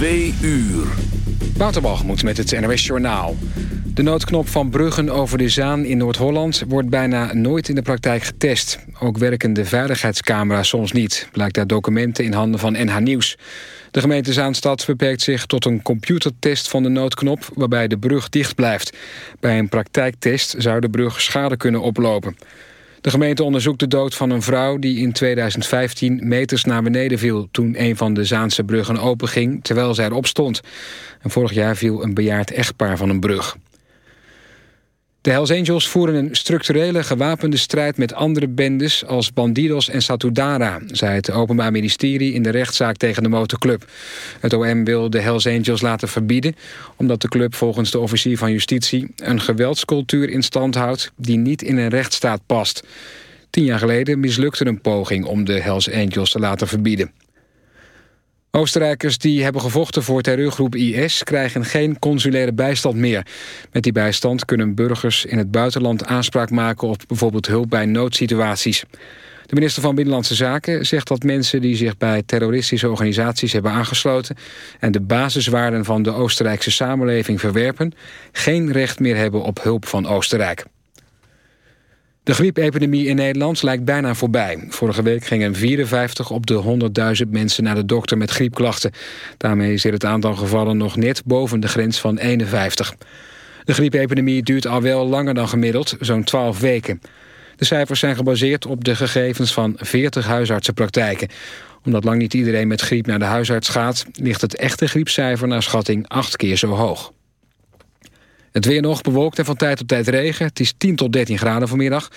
Twee uur. Waterbalgemoed met het NOS Journaal. De noodknop van Bruggen over de Zaan in Noord-Holland... wordt bijna nooit in de praktijk getest. Ook werken de veiligheidscamera's soms niet... blijkt uit documenten in handen van NH Nieuws. De gemeente Zaanstad beperkt zich tot een computertest van de noodknop... waarbij de brug dicht blijft. Bij een praktijktest zou de brug schade kunnen oplopen. De gemeente onderzoekt de dood van een vrouw die in 2015 meters naar beneden viel... toen een van de Zaanse bruggen openging terwijl zij erop stond. En vorig jaar viel een bejaard echtpaar van een brug. De Hells Angels voeren een structurele gewapende strijd met andere bendes als Bandidos en Satudara, zei het Openbaar Ministerie in de rechtszaak tegen de motorclub. Het OM wil de Hells Angels laten verbieden, omdat de club volgens de officier van justitie een geweldscultuur in stand houdt die niet in een rechtsstaat past. Tien jaar geleden mislukte een poging om de Hells Angels te laten verbieden. Oostenrijkers die hebben gevochten voor terreurgroep IS... krijgen geen consulaire bijstand meer. Met die bijstand kunnen burgers in het buitenland aanspraak maken... op bijvoorbeeld hulp bij noodsituaties. De minister van Binnenlandse Zaken zegt dat mensen... die zich bij terroristische organisaties hebben aangesloten... en de basiswaarden van de Oostenrijkse samenleving verwerpen... geen recht meer hebben op hulp van Oostenrijk. De griepepidemie in Nederland lijkt bijna voorbij. Vorige week gingen 54 op de 100.000 mensen naar de dokter met griepklachten. Daarmee zit het aantal gevallen nog net boven de grens van 51. De griepepidemie duurt al wel langer dan gemiddeld, zo'n 12 weken. De cijfers zijn gebaseerd op de gegevens van 40 huisartsenpraktijken. Omdat lang niet iedereen met griep naar de huisarts gaat... ligt het echte griepcijfer naar schatting acht keer zo hoog. Het weer nog bewolkt en van tijd tot tijd regen. Het is 10 tot 13 graden vanmiddag.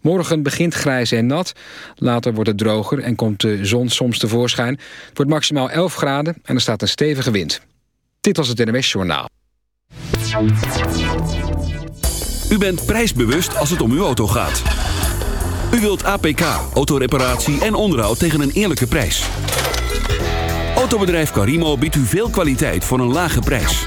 Morgen begint grijs en nat. Later wordt het droger en komt de zon soms tevoorschijn. Het wordt maximaal 11 graden en er staat een stevige wind. Dit was het NWS Journaal. U bent prijsbewust als het om uw auto gaat. U wilt APK, autoreparatie en onderhoud tegen een eerlijke prijs. Autobedrijf Carimo biedt u veel kwaliteit voor een lage prijs.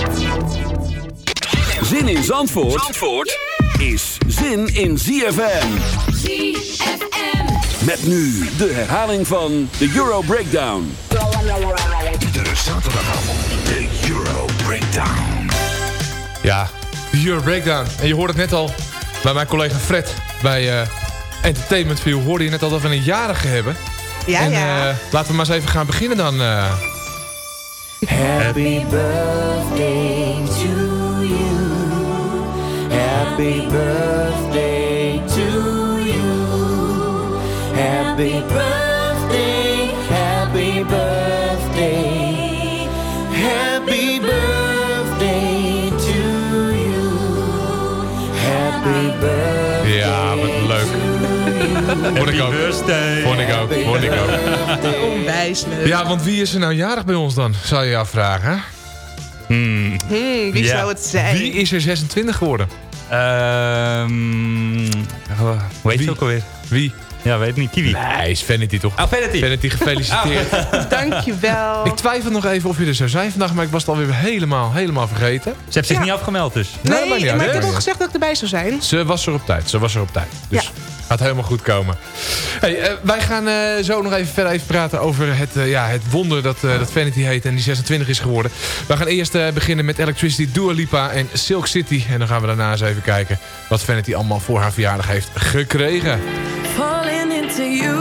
Zin in Zandvoort, Zandvoort is zin in ZFM. ZFM. Met nu de herhaling van de Euro Breakdown. Iedere zaterdagavond de Euro Breakdown. Ja, de Euro Breakdown. En je hoort het net al bij mijn collega Fred bij uh, Entertainment View. Hoorde je net al dat we een jarige hebben. Ja, en, ja. Uh, laten we maar eens even gaan beginnen dan. Uh. Happy birthday. Happy birthday to you. Happy birthday, happy birthday, happy birthday to you. Happy birthday. Ja, wat leuk. Happy birthday. ook. Vond ik ook. Vond ik ook. Onwijs leuk. Ja, want wie is er nou jarig bij ons dan? Zou je afvragen. Hmm. Hmm, wie ja. zou het zijn? Wie is er 26 geworden? Ehm, eh, hoe heet je ook alweer? Wie? Ja, weet niet. Kiwi. Nee, is Vanity toch? Oh, Vanity. Vanity, gefeliciteerd. Oh. Dankjewel. Ik twijfel nog even of je er zou zijn vandaag, maar ik was het alweer helemaal, helemaal vergeten. Ze heeft zich niet afgemeld dus. Nee, maar, niet, maar ik heb al gezegd dat ik erbij zou zijn. Ze was er op tijd. Ze was er op tijd. Dus. Gaat helemaal goed komen. Hey, eh, wij gaan eh, zo nog even verder even praten over het, eh, ja, het wonder dat, dat Vanity heet en die 26 is geworden. We gaan eerst beginnen met Electricity, Dua Lipa en Silk City. En dan gaan we daarna eens even kijken wat Vanity allemaal voor haar verjaardag heeft gekregen. Into.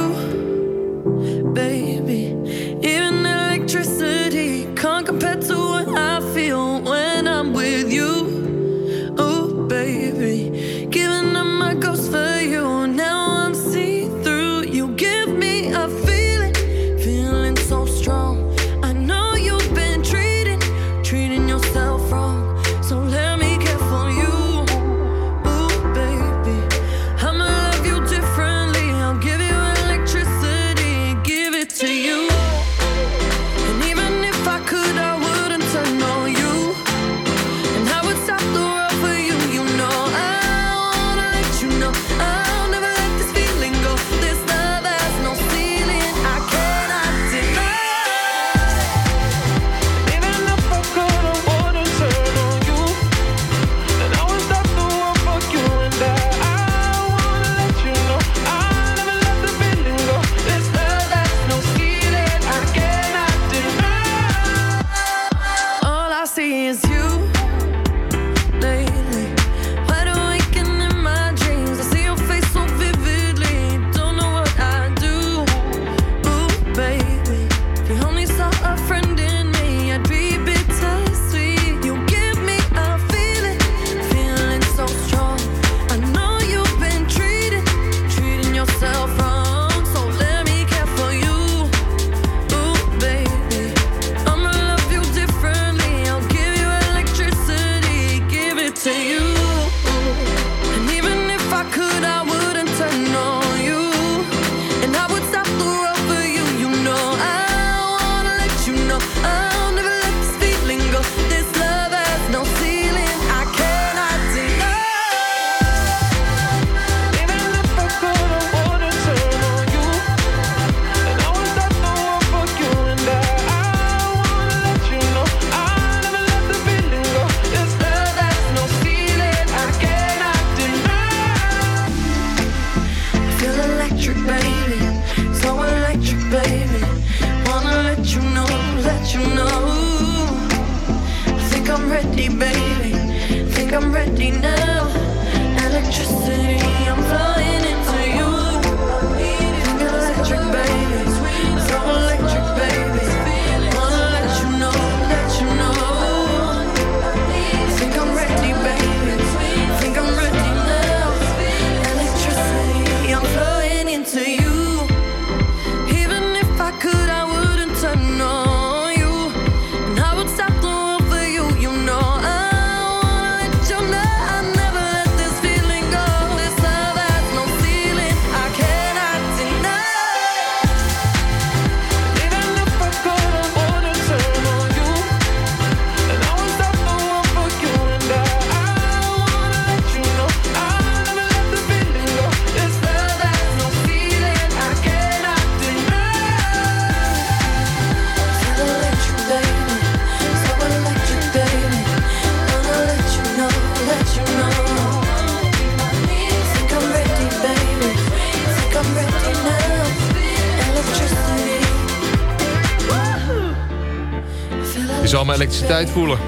tijd voelen.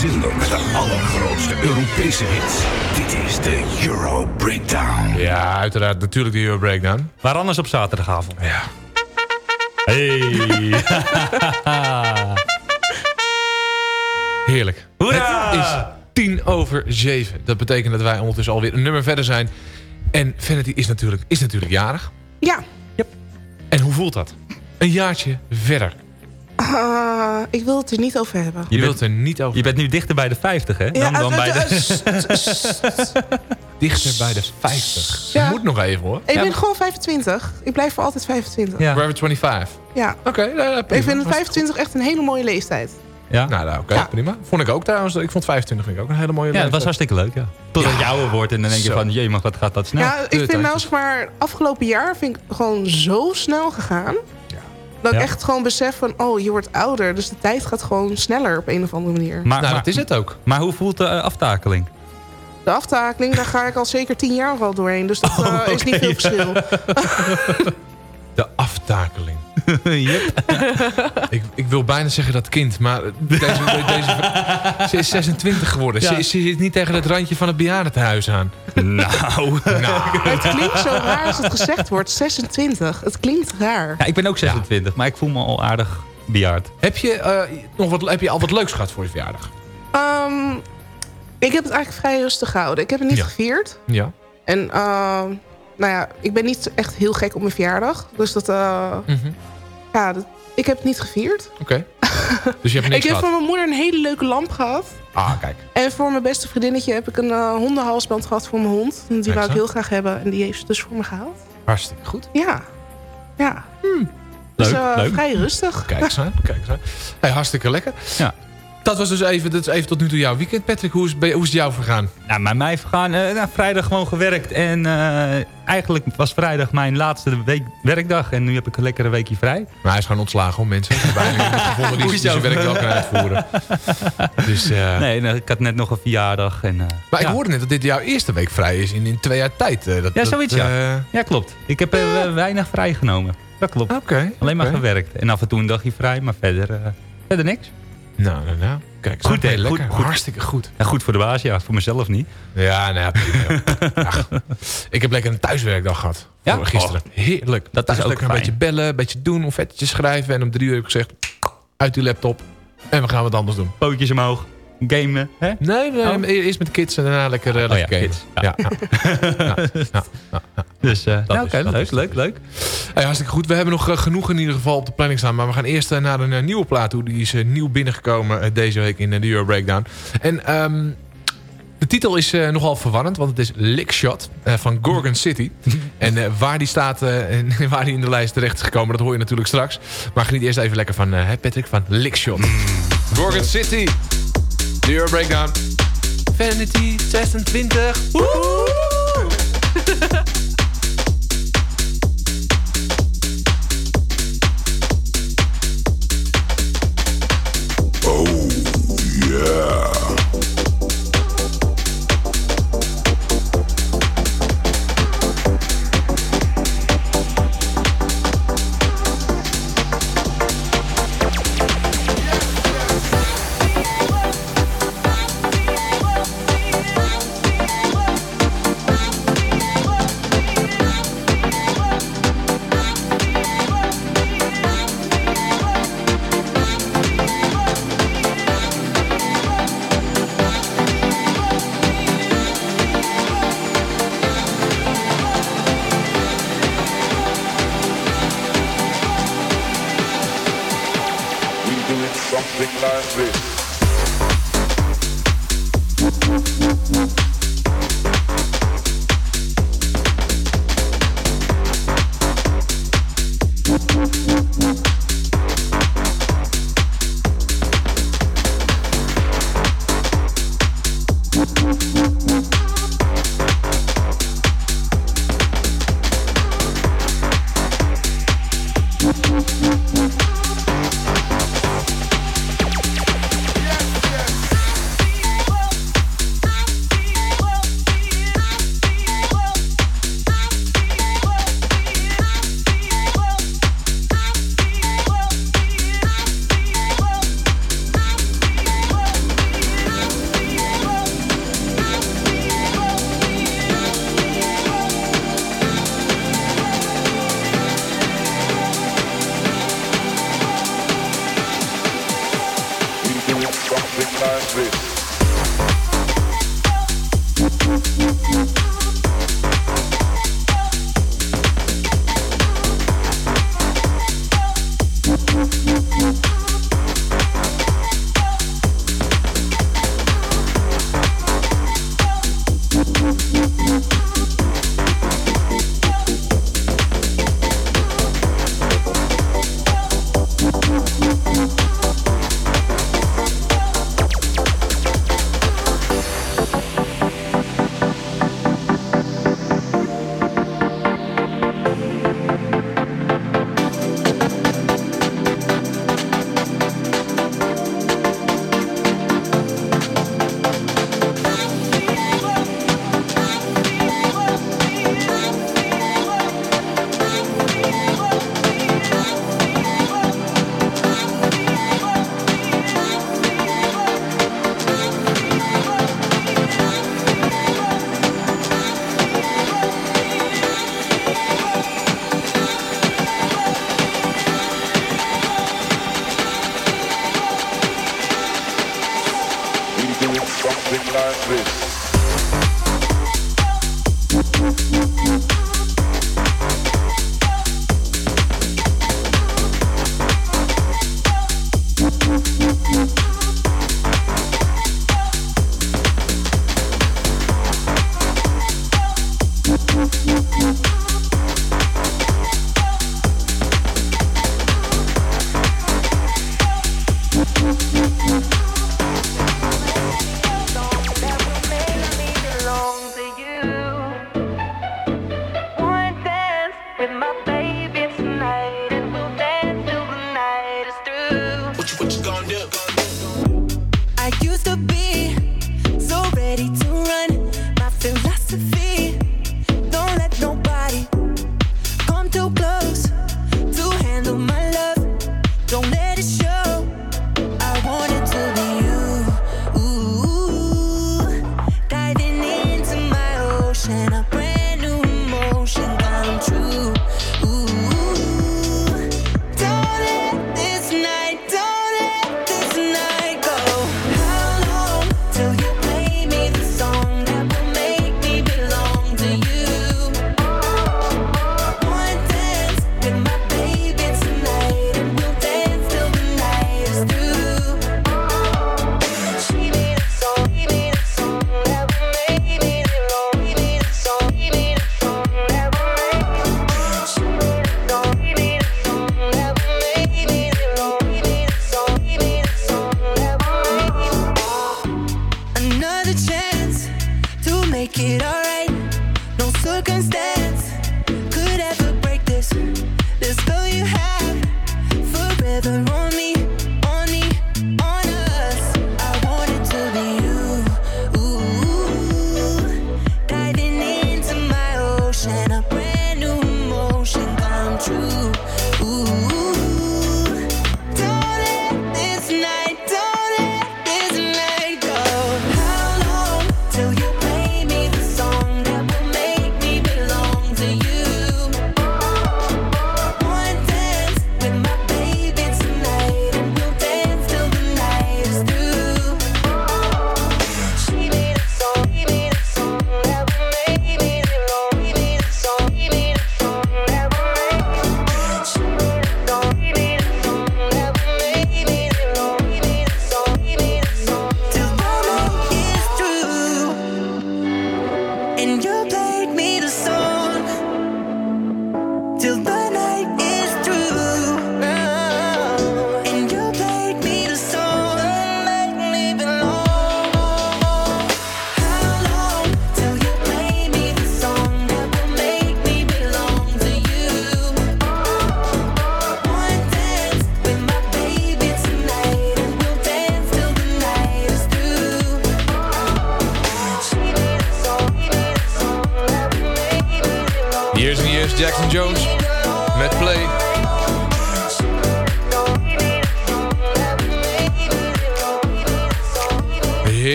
Zindel met de allergrootste Europese hit. Dit is de Euro Breakdown. Ja, uiteraard. Natuurlijk de Euro Breakdown. Maar anders op zaterdagavond. Ja. Hey. Heerlijk. Hoera! Het is tien over zeven. Dat betekent dat wij ondertussen alweer een nummer verder zijn. En Vanity is natuurlijk, is natuurlijk jarig. Ja. Yep. En hoe voelt dat? een jaartje verder? Ah, ik wil het er niet over hebben. Je, wilt er niet over. Je bent nu dichter bij de 50, hè? Dan, eh, bij de. Dichter bij de 50. Ja. Moet nog even hoor. Ik ben gewoon 25. Ik blijf voor altijd 25. Ja. Forever 25. Ja. Oké. Nou, nou, okay, ik vind 25 echt een hele mooie leeftijd. Ja. Nou, nou oké, prima. Vond ik ook trouwens. Ik vond 25 vind ik ook een hele mooie Ja, het was hartstikke leuk, ja. Totdat ja. je wordt en dan denk je van, jee, maar wat gaat dat snel? Ja, ik vind nou zeg maar, afgelopen jaar vind ik gewoon zo snel gegaan. Dat ik echt gewoon besef van, oh, je wordt ouder. Dus de tijd gaat gewoon sneller op een of andere manier. Maar, Nou, maar, dat is het ook. maar hoe voelt de eh, aftakeling? De aftakeling, daar ga ik al zeker tien jaar al doorheen. Dus dat Oh, eh, is niet veel verschil. De aftakeling. yep. Ik, ik wil bijna zeggen dat kind, maar deze, deze, ze is 26 geworden. Ja. Ze, ze zit niet tegen het randje van het bejaardentehuis aan. Nou... Nou, Het klinkt zo raar als het gezegd wordt. 26. Het klinkt raar. Ja, ik ben ook 26, maar ik voel me al aardig bejaard. heb, je, eh, nog wat, heb je al wat leuks gehad voor je verjaardag? Ehm, ik heb het eigenlijk vrij rustig gehouden. Ik heb het niet Ja. gevierd. Ja. En ehm, nou ja, ik ben niet echt heel gek op mijn verjaardag. Dus dat, eh, Mhm. Ja, dat, ik heb het niet gevierd. Oké. Dus je hebt niks ik heb van mijn moeder een hele leuke lamp gehad. Ah, kijk. En voor mijn beste vriendinnetje heb ik een eh, hondenhalsband gehad voor mijn hond. Die wou ik zo. heel graag hebben. En die heeft ze dus voor me gehaald. Hartstikke goed. Ja. Ja. Dus Leuk, eh, leuk. vrij rustig. Kijk eens aan. Kijk eens aan. Hey, hartstikke lekker. Ja. Dat was dus even, dat is even tot nu toe jouw weekend. Patrick, hoe is, hoe is het jou vergaan? Nou, bij mij vergaan. eh, nou, vrijdag gewoon gewerkt. En eh, eigenlijk was vrijdag mijn laatste week, werkdag. En nu heb ik een lekkere weekje vrij. Maar hij is gewoon ontslagen om mensen. Bijna die zijn wel kan uitvoeren. Dus, eh, Nee, nou, ik had net nog een verjaardag. En, Maar ik hoorde net dat dit jouw eerste week vrij is in, in twee jaar tijd. dat, Ja, dat, zoiets, ja. Ja, klopt. Ik heb weinig vrijgenomen. Dat klopt. Oké. Alleen maar gewerkt. En af en toe een dagje vrij, maar verder, verder niks. Nou, nou, nou. Kijk, Goed, hè? heel lekker. Goed, goed. Hartstikke goed. En goed voor de baas, ja. Voor mezelf niet. Ja, nou ja. Ach, ik heb lekker een thuiswerkdag gehad. Ja? Gisteren. Heerlijk. Dat is ook lekker een fijn. beetje bellen, een beetje doen, offertjes schrijven. En om drie uur heb ik gezegd, uit die laptop. En we gaan wat anders doen. Pootjes omhoog. Gamen. Hè? Nee, nee Oh. eerst met de kids en daarna lekker, eh, lekker ja, gamen. kids. Ja. Ja. Dus, eh nou, is- oké, dat leuk, is- leuk, leuk. Hey, hartstikke goed. We hebben nog eh, genoeg in ieder geval op de planning staan. Maar we gaan eerst eh, naar een eh, nieuwe plaat toe. Die is eh, nieuw binnengekomen eh, deze week in eh, de Euro Breakdown. En ehm, de titel is eh, nogal verwarrend. Want het is Lickshot eh, van Gorgon City. en eh, waar die staat eh, en waar die in de lijst terecht is gekomen... dat hoor je natuurlijk straks. Maar geniet eerst even lekker van eh, hè, Patrick van Lickshot. Gorgon City. De Euro Breakdown. Vanity 26. Woehoe! We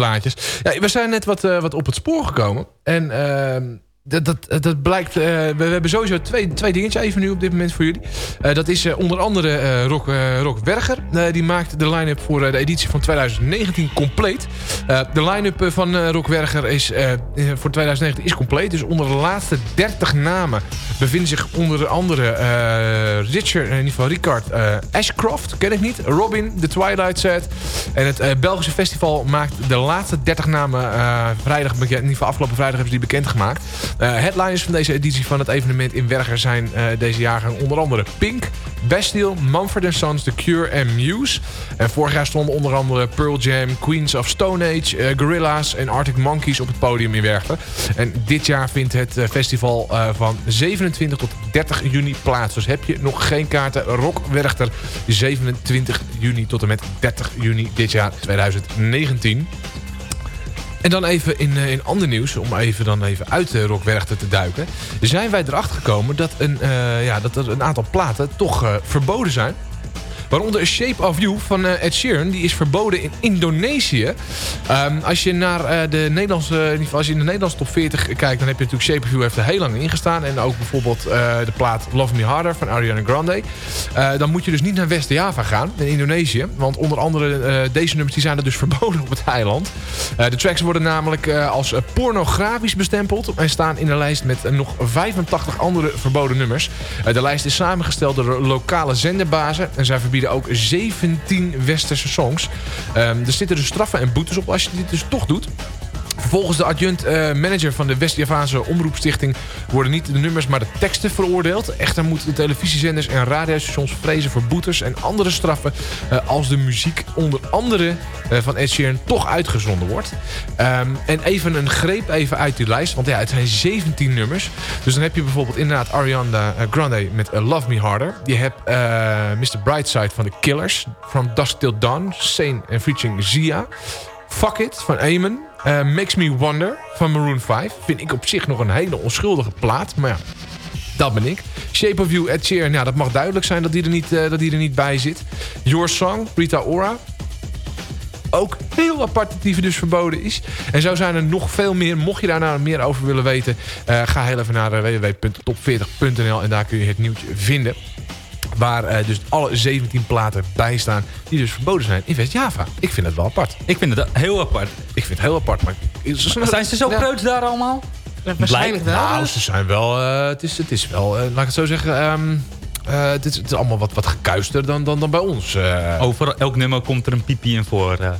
plaatjes. Ja, we zijn net wat, eh, wat op het spoor gekomen. En ehm, dat, dat, dat blijkt... eh, we, hebben sowieso twee, twee dingetjes even nu op dit moment voor jullie. Eh, dat is eh, onder andere Rock, Rock Werger. Die maakt de line-up voor de editie van 2019 compleet. De line-up van Rock Werger is, voor 2019 is compleet. Dus onder de laatste 30 namen bevinden zich onder andere Richard, in ieder geval Richard eh, Ashcroft, ken ik niet. Robin, The Twilight Set. En het Belgische festival maakt de laatste 30 namen vrijdag. In ieder geval afgelopen vrijdag hebben ze die bekendgemaakt. Eh headliners van deze editie van het evenement in Werger zijn eh, deze jaargang onder andere Pink, Bastille, Mumford Sons, The Cure en Muse. En vorig jaar stonden onder andere Pearl Jam, Queens of Stone Age, eh, Gorillaz en Arctic Monkeys op het podium in Werchter. En dit jaar vindt het festival van 27 tot 30 juni plaats. Dus heb je nog geen kaarten, Rock Werchter 27 juni tot en met 30 juni dit jaar 2019. En dan even in, eh, in ander nieuws, om even dan even uit de Rock Werchter te duiken. Zijn wij erachter gekomen dat, een, eh, ja, dat er een aantal platen toch eh, verboden zijn. Waaronder Shape of You van eh, Ed Sheeran. Die is verboden in Indonesië. Ehm, als, je naar, eh, de Nederlandse, als je in de Nederlandse top 40 kijkt... dan heb je natuurlijk Shape of You heeft er heel lang in gestaan. En ook bijvoorbeeld eh, de plaat Love Me Harder van Ariana Grande. Dan moet je dus niet naar West-Java gaan in Indonesië. Want onder andere deze nummers die zijn er dus verboden op het eiland. De tracks worden namelijk als pornografisch bestempeld... en staan in de lijst met nog 85 andere verboden nummers. De lijst is samengesteld door lokale zenderbazen... en zij verbieden ook 17 westerse songs. Ehm, er zitten dus straffen en boetes op als je dit dus toch doet. Volgens de adjunct eh, van de West-Javaanse Omroepstichting... worden niet de nummers, maar de teksten veroordeeld. Echter moeten de televisiezenders en radiostations vrezen voor boetes en andere straffen... eh, als de muziek onder andere eh, van Ed Sheeran toch uitgezonden wordt. Ehm, en even een greep even uit die lijst, want ja, het zijn 17 nummers. Dus dan heb je bijvoorbeeld inderdaad Ariana Grande met Love Me Harder. Je hebt Mr. Brightside van The Killers, From Dusk Till Dawn, Sane en featuring Zia... Fuck It van Eamon. Eh, Makes Me Wonder van Maroon 5. Vind ik op zich nog een hele onschuldige plaat. Maar ja, dat ben ik. Shape of You, Ed Sheeran. Ja, dat mag duidelijk zijn dat die er niet, eh, dat die er niet bij zit. Your Song, Rita Ora. Ook heel apart dat die dus verboden is. En zo zijn er nog veel meer. Mocht je daar nou meer over willen weten... eh, ga heel even naar eh, www.top40.nl en daar kun je het nieuwtje vinden. Waar eh, dus alle 17 platen bij staan die dus verboden zijn in West-Java. Ik vind het wel apart. Ik vind het heel apart. Ik vind het heel apart. Maar Zijn ze zo Ja. groot daar allemaal? Waarschijnlijk wel. Nou, ze zijn wel... eh, het, is, het is wel, eh, laat ik het zo zeggen... ehm, eh, het, is, het is allemaal wat, wat gekuister dan, dan, dan bij ons. eh. Over elk nummer komt er een piepje in voor. eh.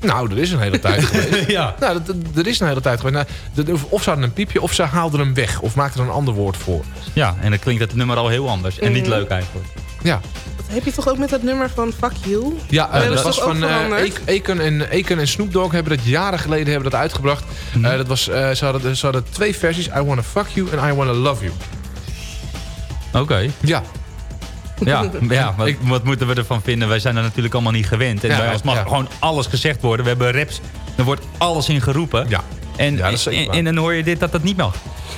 Nou, er is een hele tijd geweest. ja. Nou, dat, dat- er is een hele tijd geweest. Nou, dat- of ze hadden een piepje, of ze haalden hem weg. Of maakten er een ander woord voor. ja, en dan klinkt het nummer al heel anders. En niet Mhm. leuk eigenlijk. Ja, Dat heb je toch ook met dat nummer van Fuck You? ja eh, dat was van eh, Akon en, Akon en Snoop Dogg hebben dat jaren geleden hebben dat uitgebracht. Eh, dat was, eh, ze, hadden, ze hadden twee versies. I Wanna Fuck You en I Wanna Love You. Oké. Ja, Ja, ja wat, Ik- wat moeten we ervan vinden? Wij zijn er natuurlijk allemaal niet gewend. En Ja, bij ons mag ja. gewoon alles gezegd worden. We hebben raps, er wordt alles in geroepen. ja. En, Ja, en, dan hoor je dit dat dat niet mag.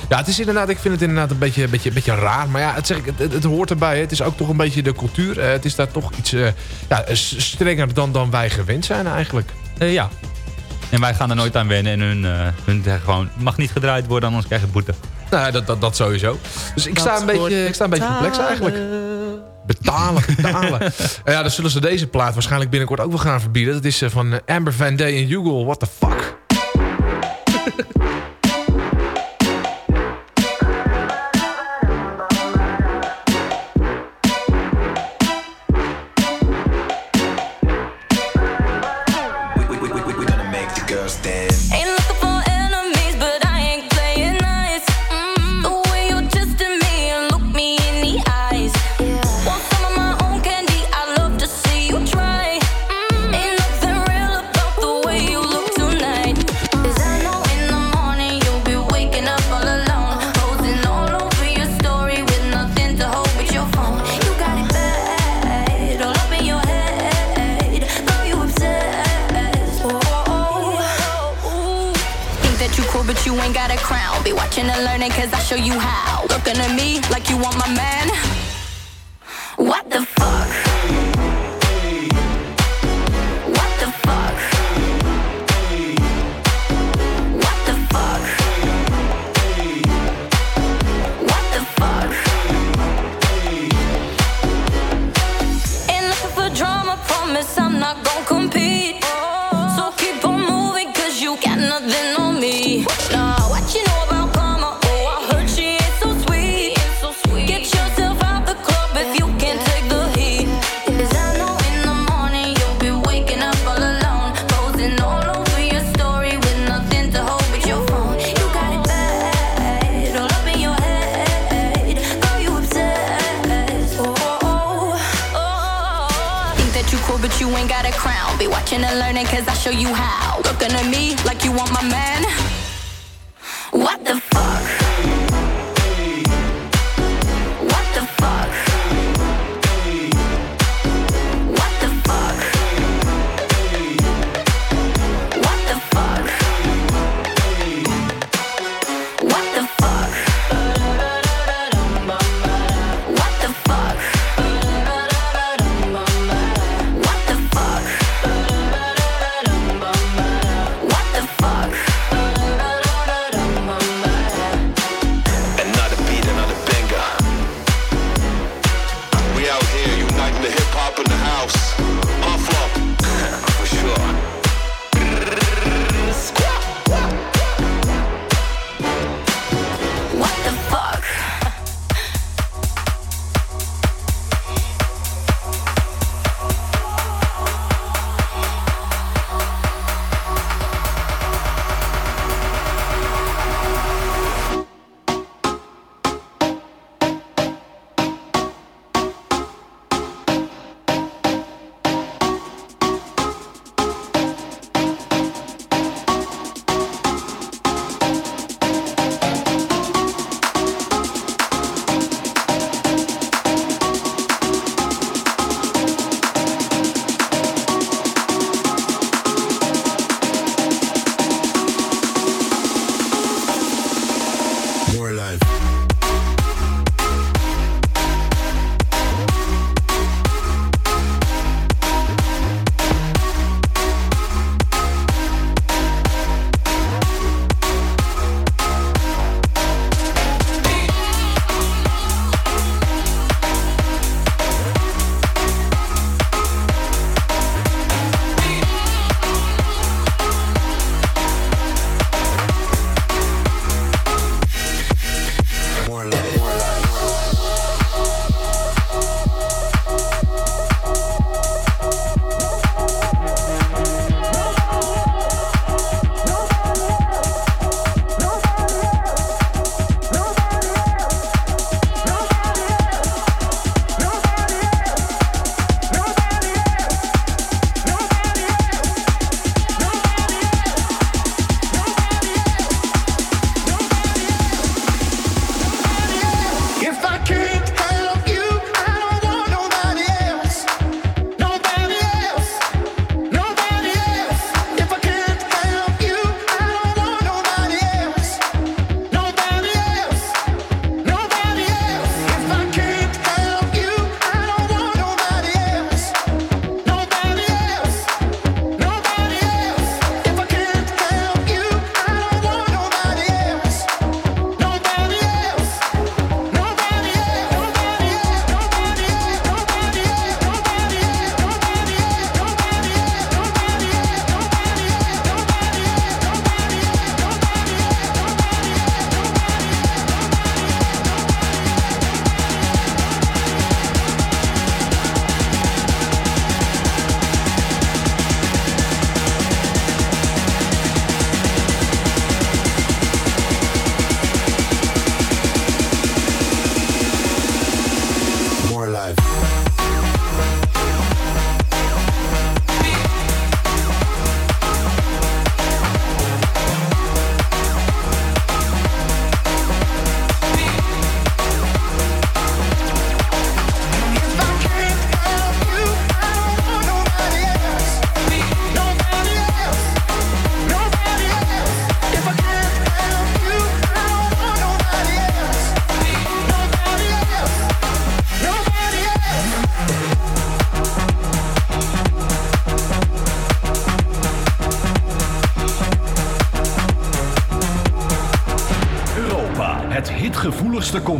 Ja, het is inderdaad, ik vind het inderdaad een beetje, beetje, beetje raar. Maar ja, het, zeg ik, het, het, het hoort erbij. hè. Het is ook toch een beetje de cultuur. Eh, het is daar toch iets eh, ja, strenger dan, dan wij gewend zijn eigenlijk. Eh, ja. En wij gaan er nooit aan wennen. En hun, eh, hun zeggen gewoon, mag niet gedraaid worden, anders krijg je boete. Nou, ja, dat, dat, dat sowieso. Dus ik sta een beetje, ik sta een beetje perplex eigenlijk. Betalen, betalen. En ja, dan zullen ze deze plaat waarschijnlijk binnenkort ook wel gaan verbieden. Dat is eh, van eh, Amber Van Day en Hugo. What the fuck? like you want my man.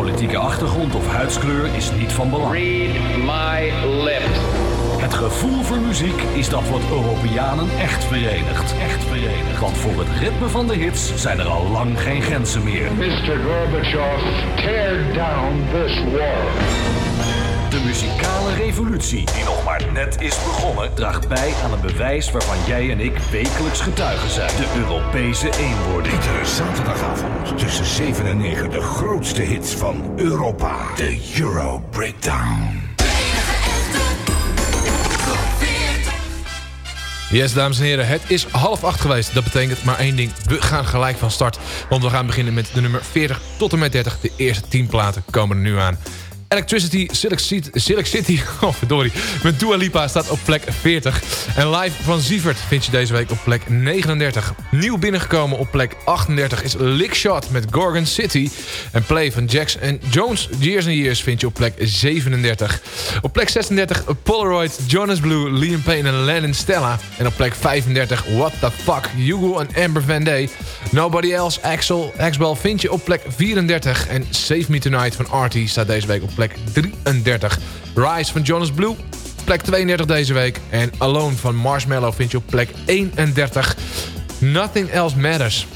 Politieke achtergrond of huidskleur is niet van belang. Read my lips. Het gevoel voor muziek is dat wat Europeanen echt verenigt. Echt verenigt. Want voor het ritme van de hits zijn er al lang geen grenzen meer. Mr. Gorbachev, tear down this wall. De muzikale revolutie, die nog maar net is begonnen, draagt bij aan een bewijs waarvan jij en ik wekelijks getuigen zijn. De Europese eenwording. Iedere zaterdagavond tussen 7 en 9 de grootste hits van Europa. De Euro Breakdown. Yes, dames en heren, het is half acht geweest. Dat betekent maar één ding. We gaan gelijk van start. Want we gaan beginnen met de nummer 40 tot en met 30. De eerste 10 platen komen er nu aan. Electricity Silk City, City oh verdorie, met Dua Lipa staat op plek 40. En live van Sievert vind je deze week op plek 39. Nieuw binnengekomen op plek 38 is Lickshot met Gorgon City. En Play van Jax en Jones Years and Years vind je op plek 37. Op plek 36 Polaroid, Jonas Blue, Liam Payne en Lennon Stella. En op plek 35 What the Fuck, Hugo en Amber Van Day. Nobody Else, Axel, Axwell vind je op plek 34. En Save Me Tonight van Artie staat deze week op plek 33. Rise van Jonas Blue, plek 32 deze week. En Alone van Marshmallow vind je op plek 31. Nothing Else Matters.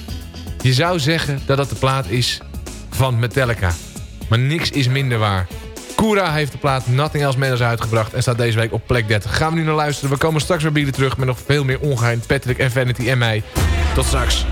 Je zou zeggen dat het de plaat is van Metallica. Maar niks is minder waar. Koura heeft de plaat Nothing Else Matters uitgebracht... en staat deze week op plek 30. Gaan we nu naar luisteren. We komen straks weer jullie terug met nog veel meer ongeheim. Patrick en Vanity en mij. Tot straks.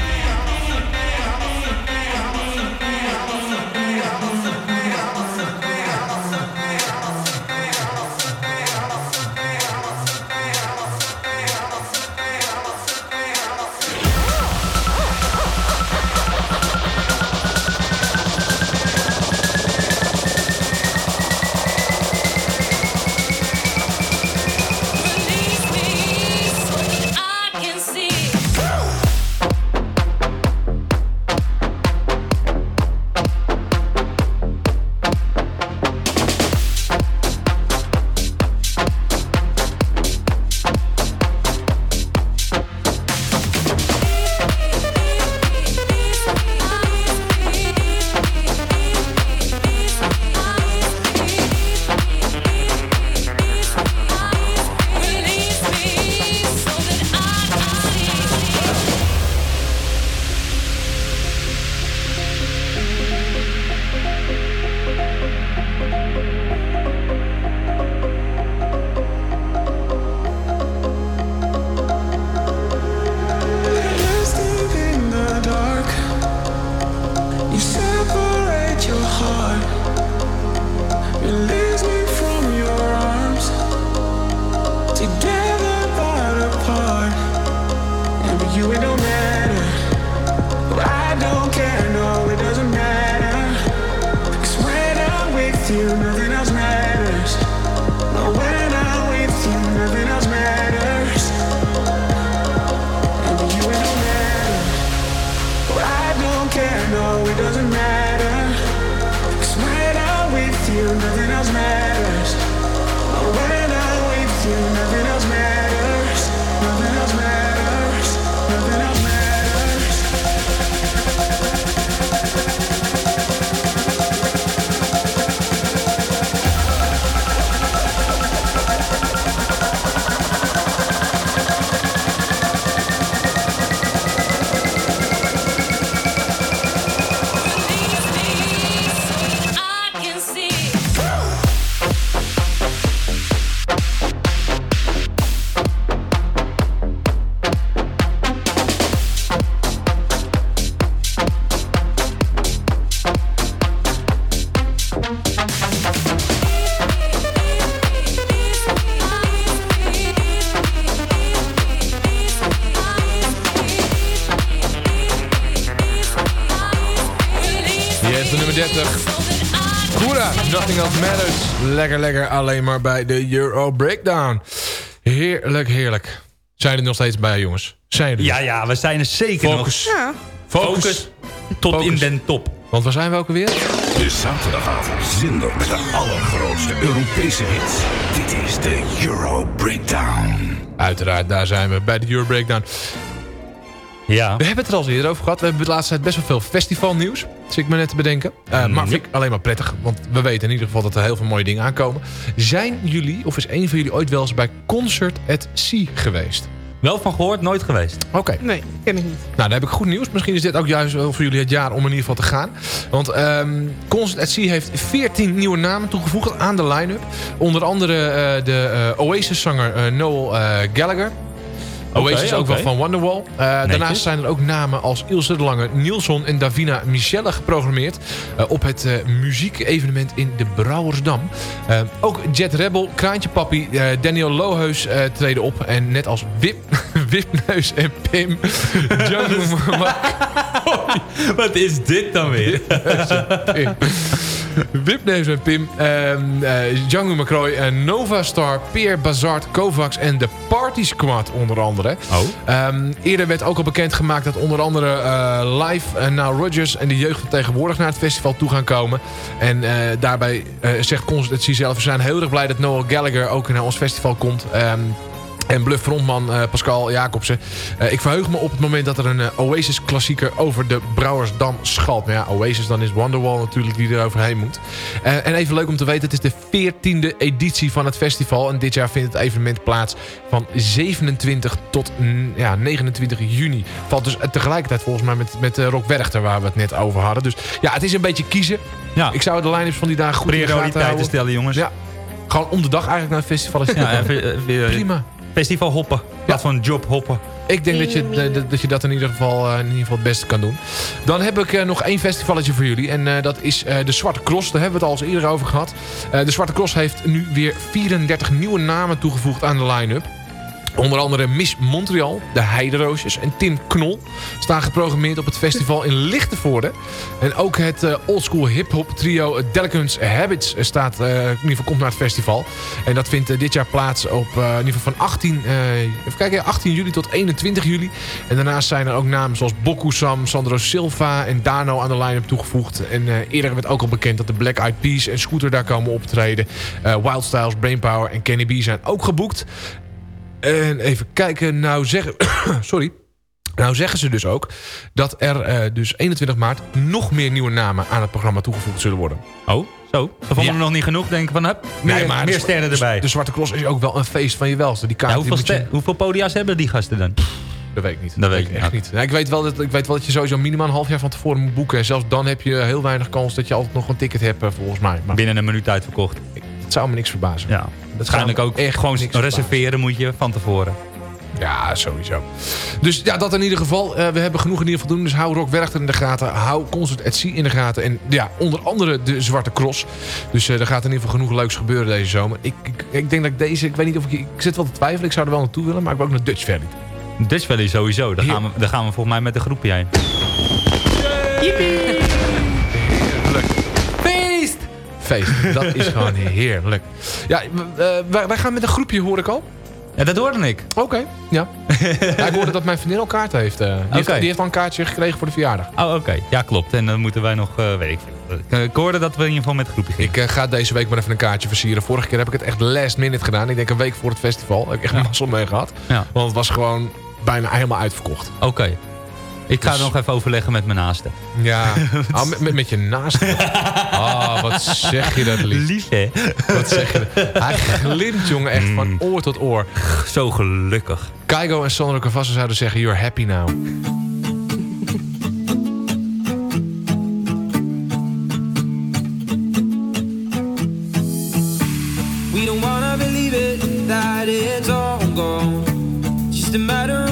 Lekker, lekker, alleen maar bij de Euro Breakdown. Heerlijk, heerlijk. Zijn er nog steeds bij, jongens? Zijn er Ja, ja, we zijn er zeker Focus. nog. Ja. Focus. Focus. Tot Focus. in den top. Want waar zijn we ook alweer? De zaterdagavond zinder met de allergrootste Europese hits. Dit is de Euro Breakdown. Uiteraard, daar zijn we bij de Euro Breakdown. Ja. We hebben het er al eens eerder over gehad. We hebben de laatste tijd best wel veel festivalnieuws. Zit ik me net te bedenken. Eh, maar vind ik alleen maar prettig. Want we weten in ieder geval dat er heel veel mooie dingen aankomen. Zijn jullie, of is een van jullie ooit wel eens bij Concert at Sea geweest? Wel van gehoord, nooit geweest. Oké. Nee, ken ik niet. Nou, dan heb ik goed nieuws. Misschien is dit ook juist wel voor jullie het jaar om in ieder geval te gaan. Want ehm Concert at Sea heeft 14 nieuwe namen toegevoegd aan de line-up. Onder andere eh, de eh, Oasis-zanger eh, Noel eh, Gallagher. Oasis is ook wel van Wonderwall. Eh, daarnaast zijn er ook namen als Ilse de Lange, Nielson en Davina Michelle geprogrammeerd. eh, op het eh muziek-evenement in de Brouwersdam. Ook Jet Rebel, Kraantje Papi, Daniel Lohuis eh, treden op. En net als Wip, Wipneus en Pim. Jungle Wat is dit dan weer? Wipneus en Pim, ehm eh, Django McCroy, eh, Nova Star, Peer Bazard, Kovacs en de Party Squad onder andere. Oh. Ehm, eerder werd ook al bekendgemaakt dat onder andere eh, Live en Now Rogers en de jeugd van tegenwoordig naar het festival toe gaan komen. En eh, daarbij eh, zegt Sea zelf, we zijn heel erg blij dat Noel Gallagher ook naar ons festival komt. Ehm, en Bluff frontman eh, Pascal Jacobsen. Eh, ik verheug me op het moment dat er een eh, Oasis-klassieker over de Brouwersdam schalt. Maar ja, Oasis, dan is Wonderwall natuurlijk die er overheen moet. En even leuk om te weten, het is de 14e editie van het festival. En dit jaar vindt het evenement plaats van 27 tot ja, 29 juni. Valt dus tegelijkertijd volgens mij met, met Rock Werchter, waar we het net over hadden. Dus ja, het is een beetje kiezen. Ja. Ik zou de line-ups van die dagen goed in de gaten Prioriteiten houden. stellen, jongens. Ja, gewoon om de dag eigenlijk naar het festival. Is Ja, even, Prima. Festival hoppen. In plaats van job hoppen. Ik denk dat je, dat- dat je dat in ieder, geval, eh, in ieder geval het beste kan doen. Dan heb ik eh, nog één festivalletje voor jullie. En eh, dat is eh, de Zwarte Cross. Daar hebben we het al eens eerder over gehad. Eh, de Zwarte Cross heeft nu weer 34 nieuwe namen toegevoegd aan de line-up. Onder andere Miss Montreal, de Heideroosjes en Tim Knol staan geprogrammeerd op het festival in Lichtenvoorde. En ook het eh, oldschool hip-hop trio Delicants Habits staat, eh, ieder geval komt naar het festival. En dat vindt eh, dit jaar plaats op eh, in van 18, eh, even kijken, 18 juli tot 21 juli. En daarnaast zijn er ook namen zoals Boku Sam, Sandro Silva en Dano aan de line-up toegevoegd. En eh, eerder werd ook al bekend dat de Black Eyed Peas en Scooter daar komen optreden. Eh Wild Styles, Brainpower en Kenny B zijn ook geboekt. En even kijken, nou zeggen... Sorry. Nou zeggen ze dus ook dat er eh, dus 21 maart nog meer nieuwe namen aan het programma toegevoegd zullen worden. Oh, zo. Ze vonden Ja. nog niet genoeg. Denken van, hup, meer, meer de- sterren erbij. De Zwarte Cross is ook wel een feest van je welste. Die kaart Ja, hoeveel, je- hoeveel podia's hebben die gasten dan? Dat weet ik niet. Dat weet ik echt niet. niet. Ja, ik, weet wel dat, ik weet wel dat je sowieso minimaal een half jaar van tevoren moet boeken. En zelfs dan heb je heel weinig kans dat je altijd nog een ticket hebt, eh, volgens mij. Maar Binnen een minuut uitverkocht. Het zou me niks verbazen. Ja. Waarschijnlijk ook echt gewoon niks reserveren moet je van tevoren. Ja, sowieso. Dus ja, dat in ieder geval. Eh, we hebben genoeg in ieder geval doen. Dus hou Rock Werchter in de gaten. Hou Concert at Sea in de gaten. En ja, onder andere de Zwarte Cross. Dus eh, er gaat in ieder geval genoeg leuks gebeuren deze zomer. Ik, ik, ik denk dat ik deze... Ik weet niet of ik... Ik zit wel te twijfelen. Ik zou er wel naartoe willen. Maar ik wil ook naar Dutch Valley. Dutch Valley sowieso. Daar gaan, we, daar gaan we volgens mij met een groepje heen. Feest. Dat is gewoon heerlijk. Ja, eh, wij, wij gaan met een groepje, hoor ik al. Ja, dat hoorde ik. Oké, ja. ja. Ik hoorde dat mijn vriendin al kaart heeft. eh. die, heeft die heeft al een kaartje gekregen voor de verjaardag. Oh, oké. Ja, klopt. En dan moeten wij nog, eh, weet ik veel. Ik, hoorde dat we in ieder geval met groepje gingen. Ik ga deze week maar even een kaartje versieren. Vorige keer heb ik het echt last minute gedaan. Ik denk een week voor het festival. Heb ik echt mazzel mee gehad. Ja. Want het was gewoon bijna helemaal uitverkocht. Oké. Ik ga Dus- nog even overleggen met mijn naasten. Ja, Ah, met, met, met je naast. Ah, wat zeg je dat lief. Lief, hè? Wat zeg je dat? Hij glimt, jongen, echt van oor tot oor. Zo gelukkig. Keigo en Sandro Cavasso zouden zeggen, you're happy now. We don't wanna believe it that it's all gone. Just a matter of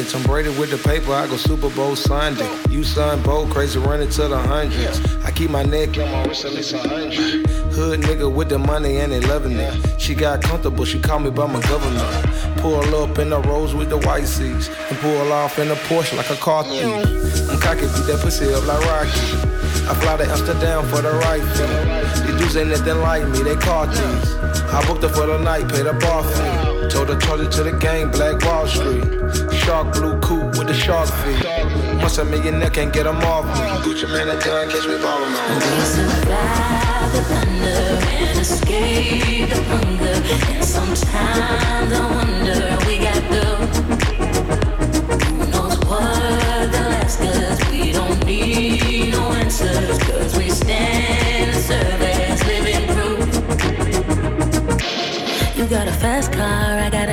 Tom Brady with the paper, I go Super Bowl Sunday. You son, Bo, crazy running to the hundreds. I keep my neck on my wrist at least a hundred. Hood nigga with the money and they loving it. She got comfortable, she called me by my government. Pull up in the rose with the white seats. And pull off in a Porsche like a car thief. I'm cocky, beat that pussy up like Rocky. I fly to Amsterdam for the right fee. These dudes ain't nothing like me, they car thieves. I booked her for the night, paid a bar fee. Told her, charge it to the game, Black Wall Street. Shark blue coupe with the shark feet. Once a millionaire can't get them off me. Gucci man, that time catch me ballin' on. We survive the thunder and escape the hunger. And sometimes I wonder how we got the.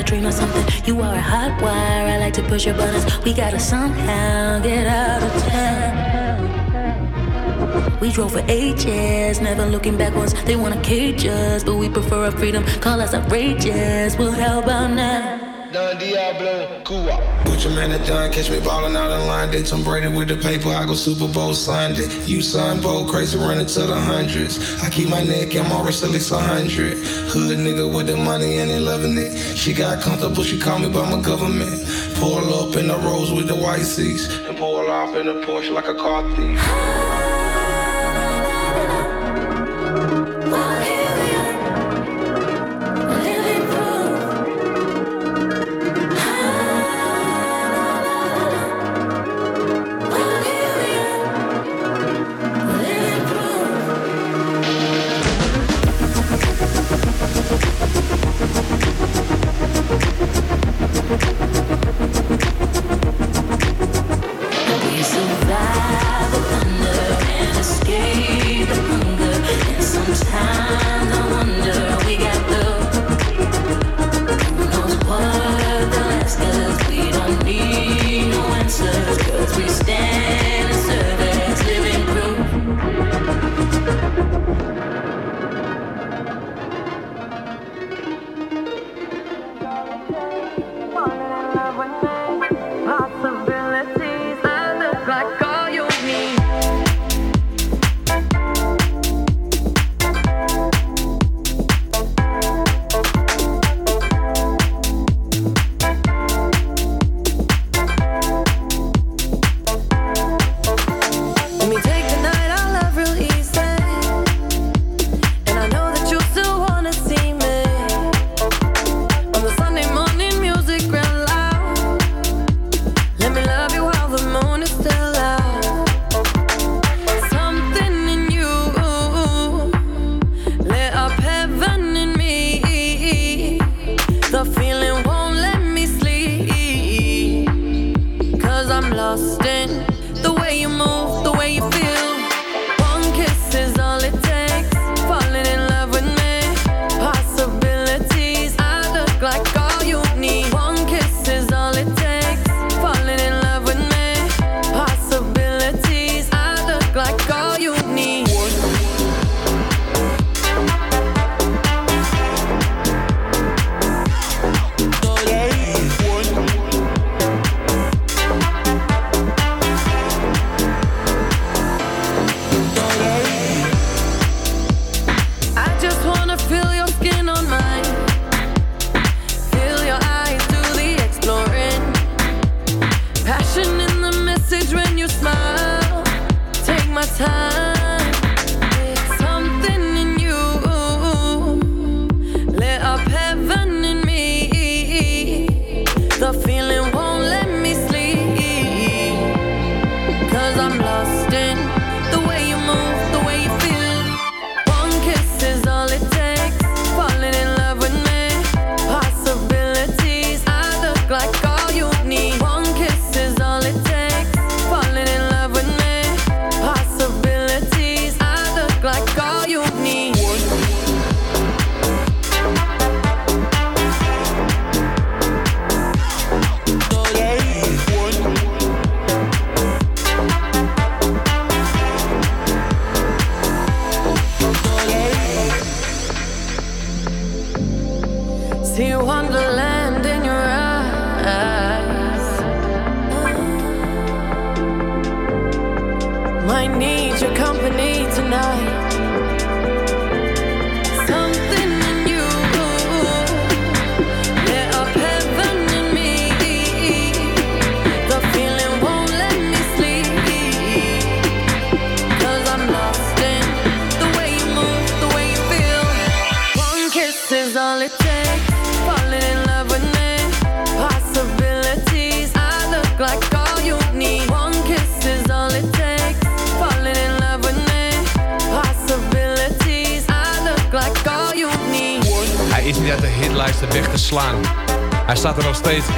Dream of something. You are a hot wire, I like to push your buttons. We gotta somehow get out of town. We drove for years, never looking backwards. They wanna cage us, but we prefer our freedom. Call us outrageous. Well, how about now? Don Diablo, Butcher Put your man at done, catch me ballin' out in London. Tom Brady with the paper, I go Super Bowl signed it. You son, bowl crazy, running to the hundreds. I keep my neck, and my wrist at least a hundred. Hood nigga with the money and they loving it. She got comfortable, she called me by my government. Pull up in the rose with the white seats, and pull off in the Porsche like a car thief.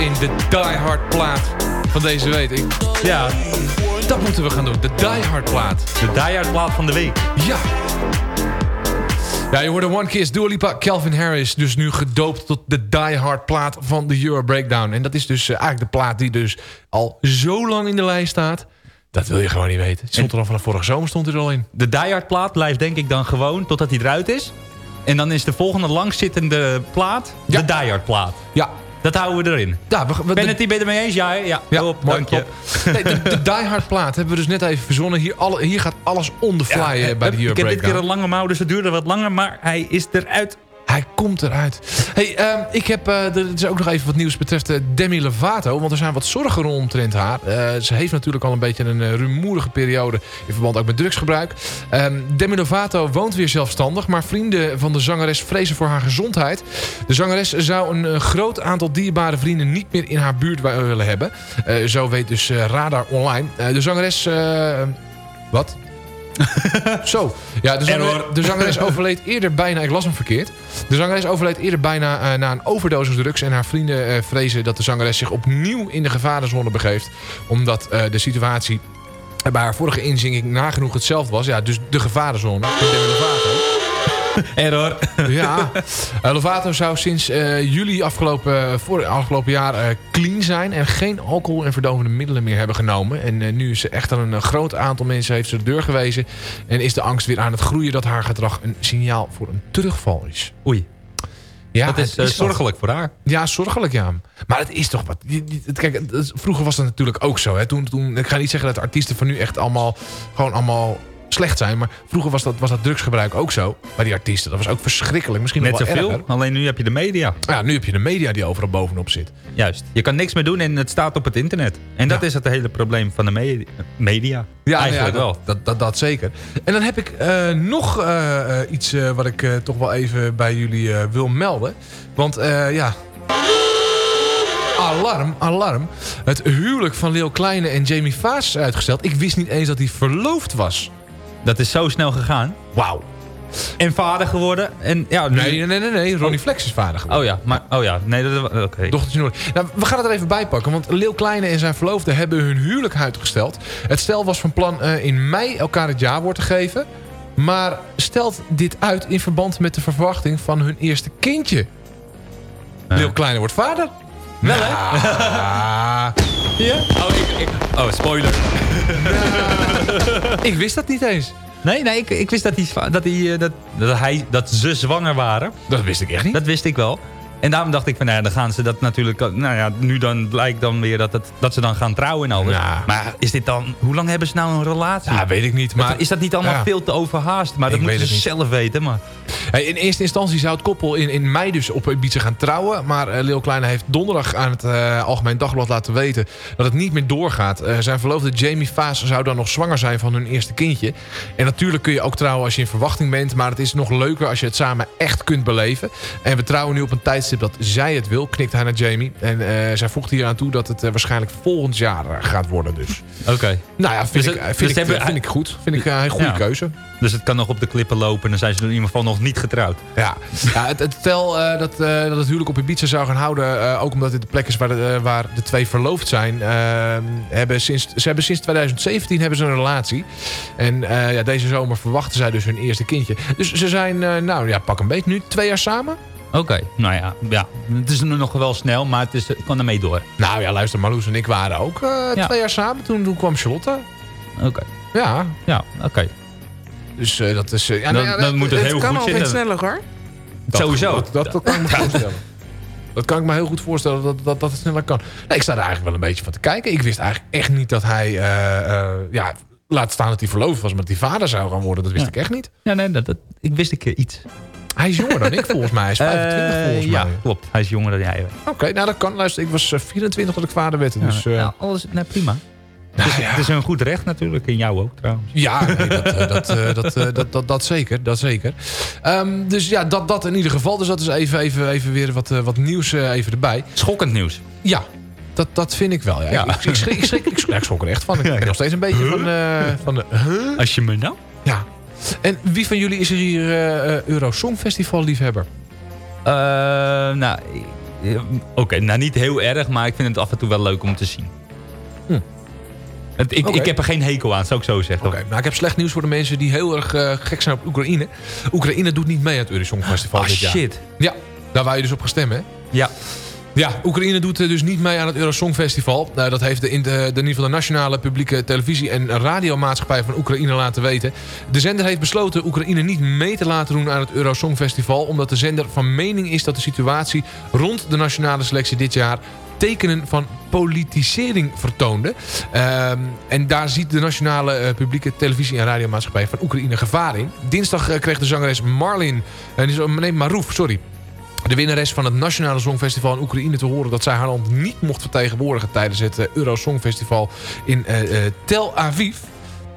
in de Die Hard plaat van deze week. Ja. Dat moeten we gaan doen. De Die Hard plaat. De Die Hard plaat van de week. Ja. Ja, je hoorde One Kiss, Dua Lipa, Calvin Harris. Dus nu gedoopt tot de Die Hard plaat van de Euro Breakdown. En dat is dus eh, eigenlijk de plaat die dus al zo lang in de lijst staat. Dat wil je gewoon niet weten. Het stond er al vanaf vorige zomer stond er al in. De Die Hard plaat blijft denk ik dan gewoon totdat hij eruit is. En dan is de volgende langzittende plaat de Die Hard plaat. Ja, dat houden we erin. Ja, we, ben het hier mee eens? Ja, ja. ja op, dank je. Nee, de, diehard plaat hebben we dus net even verzonnen. Hier, hier gaat alles on the fly ja, bij de Euro Ik heb dit keer een lange mouw, dus het duurde wat langer. Maar hij is eruit hij komt eruit. Hey, ehm, ik heb, eh, er is ook nog even wat nieuws betreft eh, Demi Lovato. Want er zijn wat zorgen omtrent haar. Eh, ze heeft natuurlijk al een beetje een rumoerige periode... in verband ook met drugsgebruik. Ehm, Demi Lovato woont weer zelfstandig... maar vrienden van de zangeres vrezen voor haar gezondheid. De zangeres zou een groot aantal dierbare vrienden... niet meer in haar buurt wi- willen hebben. Zo weet dus Radar Online. De zangeres... wat? Zo. Ja, de, zanger, Error. de zangeres overleed eerder bijna... Ik las hem verkeerd. De zangeres overleed eerder bijna eh, na een overdosis drugs... en haar vrienden eh, vrezen dat de zangeres zich opnieuw in de gevarenzone begeeft. Omdat eh, de situatie bij haar vorige inzinging nagenoeg hetzelfde was. Ja, dus de gevarenzone. Lovato. Error. Ja, Eh, Lovato zou sinds eh, juli afgelopen, voor, afgelopen jaar eh, clean zijn... en geen alcohol en verdovende middelen meer hebben genomen. En eh, nu is ze echt aan een eh, groot aantal mensen heeft ze de deur gewezen... en is de angst weer aan het groeien dat haar gedrag een signaal voor een terugval is. Oei. Ja, dat is, eh, wat. zorgelijk voor haar. Ja, zorgelijk ja. Maar het is toch wat. Kijk, vroeger was dat natuurlijk ook zo. Hè. Toen, toen, ik ga niet zeggen dat artiesten van nu echt allemaal gewoon allemaal slecht zijn. Maar vroeger was dat, was dat drugsgebruik ook zo. Bij die artiesten. Dat was ook verschrikkelijk. Misschien Net nog wel zoveel, erger. alleen nu heb je de media. Ja, nu heb je de media die overal bovenop zit. Juist. Je kan niks meer doen en het staat op het internet. En dat is het hele probleem van de me- media. Ja, Eigenlijk ja, wel. dat, dat, dat, zeker. En dan heb ik eh, nog eh, iets eh, wat ik toch wel even bij jullie wil melden. Want ja... Alarm, alarm. Het huwelijk van Leo Kleine en Jamie Vaas is uitgesteld. Ik wist niet eens dat hij verloofd was. Dat is zo snel gegaan. Wauw. En vader geworden. En, ja, nu... Nee, nee, nee, nee. Ronnie Flex is vader geworden. Oh ja, maar, oh ja. Nee, dat, oké. Dochtertje Noord. Nou, we gaan het er even bij pakken. Want Leeuw Kleine en zijn verloofde hebben hun huwelijk uitgesteld. Het stel was van plan eh, in mei elkaar het jaarwoord te geven. Maar stelt dit uit in verband met de verwachting van hun eerste kindje. Leeuw Kleine wordt vader. Wel, hè? Ja. Oh, ik, ik, oh, spoiler. ik wist dat niet eens. Nee, nee, ik, ik wist dat, hij, dat, hij, eh, dat, dat, hij, dat ze zwanger waren. Dat wist ik echt niet. Dat wist ik wel. En daarom dacht ik van, nou ja, dan gaan ze dat natuurlijk... Nou ja, nu dan blijkt dan weer dat, het, dat ze dan gaan trouwen en alles. Ja. Maar is dit dan... Hoe lang hebben ze nou een relatie? Ja, weet ik niet. Maar is dat niet allemaal Ja. veel te overhaast? Maar dat Ik moeten ze niet. zelf weten, maar... Hey, in eerste instantie zou het koppel in, in mei dus op Ibiza gaan trouwen. Maar Leo Kleine heeft donderdag aan het eh, Algemeen Dagblad laten weten... dat het niet meer doorgaat. Eh, zijn verloofde Jamie Vaas zou dan nog zwanger zijn van hun eerste kindje. En natuurlijk kun je ook trouwen als je in verwachting bent... maar het is nog leuker als je het samen echt kunt beleven. En we trouwen nu op een tijdstip dat zij het wil, knikt hij naar Jamie. En eh, zij voegt hier aan toe dat het eh, waarschijnlijk volgend jaar eh, gaat worden dus. Oké. Nou ja, vind, Dus ik, het- vind, dus ik, hebben- vind ik goed. Vind ik een goede Ja. keuze. Dus het kan nog op de klippen lopen en dan zijn ze in ieder geval nog niet getrouwd. Ja, ja het, het stel eh, dat, dat het huwelijk op Ibiza zou gaan houden... ook omdat dit de plek is waar de, waar de twee verloofd zijn... hebben sinds, ze hebben sinds 2017 hebben ze een relatie. En ja, deze zomer verwachten zij dus hun eerste kindje. Dus ze zijn, nou ja, pak een beetje nu, twee jaar samen. Oké, nou ja, ja, het is nu nog wel snel, maar het, is, het kan ermee door. Nou ja, luister, Marloes en ik waren ook eh, Ja. twee jaar samen. Toen, toen kwam Charlotte. Oké. Ja, Ja, oké. dus eh, dat is... eh, ja, Dan- nou ja, dan moet het Het heel kan goed altijd zitten. sneller hoor. Dat- Sowieso. Dat, dat, dat kan ik me voorstellen. Dat kan ik me heel goed voorstellen dat, dat, dat het sneller kan. Nee, ik sta er eigenlijk wel een beetje van te kijken. Ik wist eigenlijk echt niet dat hij... eh, eh, ja, laat staan dat hij verloofd was, maar dat hij vader zou gaan worden. Dat wist Ja. ik echt niet. Ja, nee, dat, dat, ik wist een keer iets. Hij is jonger dan ik volgens mij. Hij is 25 Eh, volgens ja, mij. klopt. Hij is jonger dan jij. Oké, nou dat kan. Luister, ik was eh, 24 dat ik vader werd. Dus, eh, nou, alles, prima. het, is, het is een goed recht natuurlijk. En jou ook trouwens. Ja, nee, dat, eh, dat, eh, dat, eh, dat, dat, dat zeker. Dat zeker. Ehm, dus ja, dat, dat in ieder geval. Dus dat is even, even, even weer wat, eh, wat nieuws eh, even erbij. Schokkend nieuws. Ja, dat, dat vind ik wel. Ja. Ja. Ik, ik, schrik, ik, schrik, ik, schrik, ik schrok er echt van. Ik ben nog steeds een beetje van, eh, van de... Huh? Als je me nou... Ja. En wie van jullie is er hier eh eh, Euro Song Festival liefhebber? Eh, nou, oké, nou niet heel erg, maar ik vind het af en toe wel leuk om te zien. Hm. Het, ik, ik heb er geen hekel aan, zou ik zo zeggen. Oké, nou ik heb slecht nieuws voor de mensen die heel erg gek zijn op Oekraïne. Oekraïne doet niet mee aan het Eurosong Festival Ah, dit jaar. shit. Ja, daar wou je dus op stemmen, hè? Ja. Ja, Oekraïne doet eh, dus niet mee aan het Eurosong Festival. Nou, dat heeft de, in de, de, in ieder geval de nationale publieke televisie- en radiomaatschappij van Oekraïne laten weten. De zender heeft besloten Oekraïne niet mee te laten doen aan het Eurosong Festival. Omdat de zender van mening is dat de situatie rond de nationale selectie dit jaar tekenen van politisering vertoonde. Ehm, en daar ziet de nationale eh, publieke televisie- en radiomaatschappij van Oekraïne gevaar in. Dinsdag eh, kreeg de zangeres Marlin, is, nee, Marouf, sorry, de winnares van het Nationale Songfestival in Oekraïne te horen... dat zij haar land niet mocht vertegenwoordigen tijdens het eh, Eurosongfestival in eh, eh, Tel Aviv.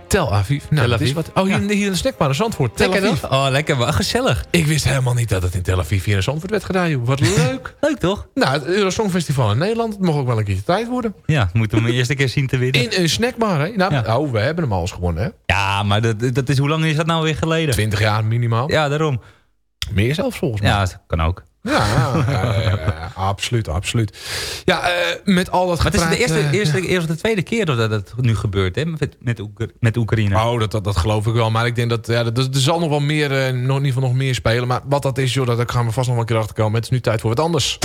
Tel Aviv. Nou, Tel dat is wat. Oh, hier, hier in de snackbar in Zandvoort. Tel Lekker Aviv. Oh, lekker. Wel gezellig. Ik wist helemaal niet dat het in Tel Aviv hier in Zandvoort werd gedaan. Joh. Wat leuk. Leuk toch? nou, het Eurosongfestival in Nederland. Het mag ook wel een keertje tijd worden. Ja, moeten we hem eerst een keer zien te winnen. In een snackbar, hè? Nou, Ja. oh, we hebben hem al eens gewonnen, hè? Ja, maar dat, dat is, hoe lang is dat nou weer geleden? 20 jaar minimaal. Ja, daarom. Meer zelfs volgens mij. Ja, dat kan ook. Ja, ja, ja, ja, ja, absoluut, absoluut. Ja, eh, met al dat Maar het is de gepraat, eerste, eh, eerste, eerste of de tweede keer dat het nu gebeurt, hè? Met, met, Oekra- met Oekraïne. Oh, dat, dat, dat geloof ik wel. Maar ik denk dat, ja, dat er zal nog wel meer, eh, nog, in ieder geval nog meer spelen. Maar wat dat is, joh, dat- daar gaan we vast nog wel een keer achter komen. Het is nu tijd voor wat anders.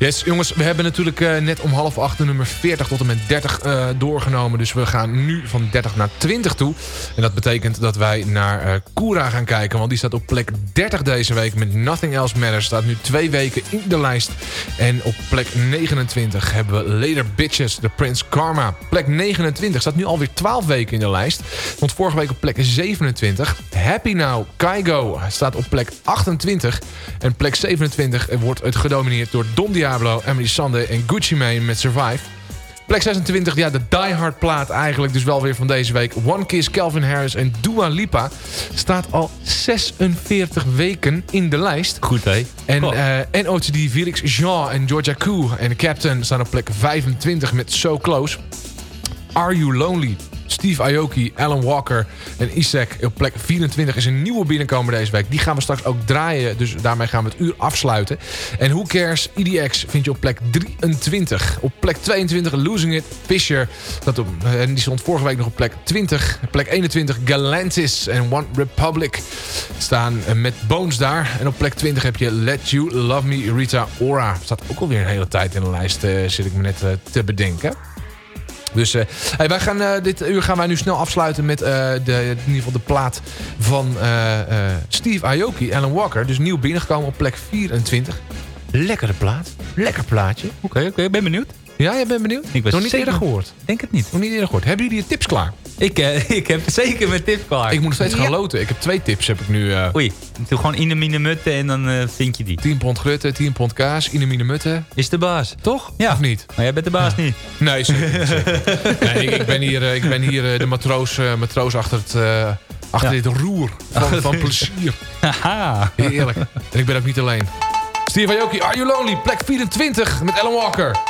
Yes, jongens, we hebben natuurlijk eh, net om half acht de nummer 40 tot en met 30 eh, doorgenomen. Dus we gaan nu van 30 naar 20 toe. En dat betekent dat wij naar eh Koera gaan kijken. Want die staat op plek 30 deze week met Nothing Else Matters. Staat nu twee weken in de lijst. En op plek 29 hebben we Later Bitches, de Prince Karma. Plek 29 staat nu alweer 12 weken in de lijst. Want vorige week op plek 27. Happy Now, Kaigo staat op plek 28. En plek 27 wordt het gedomineerd door Don Diablo, Emily Sande en Gucci Mane met Survive. Plek 26, ja, de Die Hard plaat eigenlijk dus wel weer van deze week. One Kiss, Calvin Harris en Dua Lipa staat al 46 weken in de lijst. Goed, hè? En, Goh. eh en OTD, Felix Jean en Georgia Koo en Captain staan op plek 25 met So Close. Are You Lonely? Steve Aoki, Alan Walker en Isaac op plek 24 is een nieuwe binnenkomer deze week. Die gaan we straks ook draaien, dus daarmee gaan we het uur afsluiten. En Who Cares? EDX vind je op plek 23. Op plek 22 Losing It, Fisher. Dat op, en die stond vorige week nog op plek 20. Plek 21 Galantis en One Republic staan met Bones daar. En op plek 20 heb je Let You Love Me, Rita Ora. Staat ook alweer een hele tijd in de lijst, eh, zit ik me net eh, te bedenken. Dus eh, hey, wij gaan, eh, dit uur gaan wij nu snel afsluiten met eh, de, in ieder geval de plaat van eh, eh, Steve Aoki, Alan Walker. Dus nieuw binnengekomen op plek 24. Lekkere plaat. Lekker plaatje. Oké, oké, ben benieuwd. Ja, jij bent benieuwd? Ik was Nog niet zeker- eerder gehoord. Denk het niet. Nog niet eerder gehoord. Hebben jullie je tips klaar? Ik, eh, ik heb zeker mijn tip klaar. Ik moet nog steeds gaan loten. Ik heb twee tips heb ik nu. eh Oei, doe gewoon in de mine mutten en dan eh, vind je die. 10 pond grutte, 10 pond kaas, in de mine mutten. Is de baas. Toch? Ja. Of niet? Maar jij bent de baas niet. Nee, zeker niet, zeker. nee ik, ik ben hier, ik ben hier de matroos, matroos achter, het, achter Ja. dit roer van, van plezier. Haha. Heerlijk. En ik ben ook niet alleen. Steve Aoki, Are You Lonely? Plek 24 met Ellen Walker.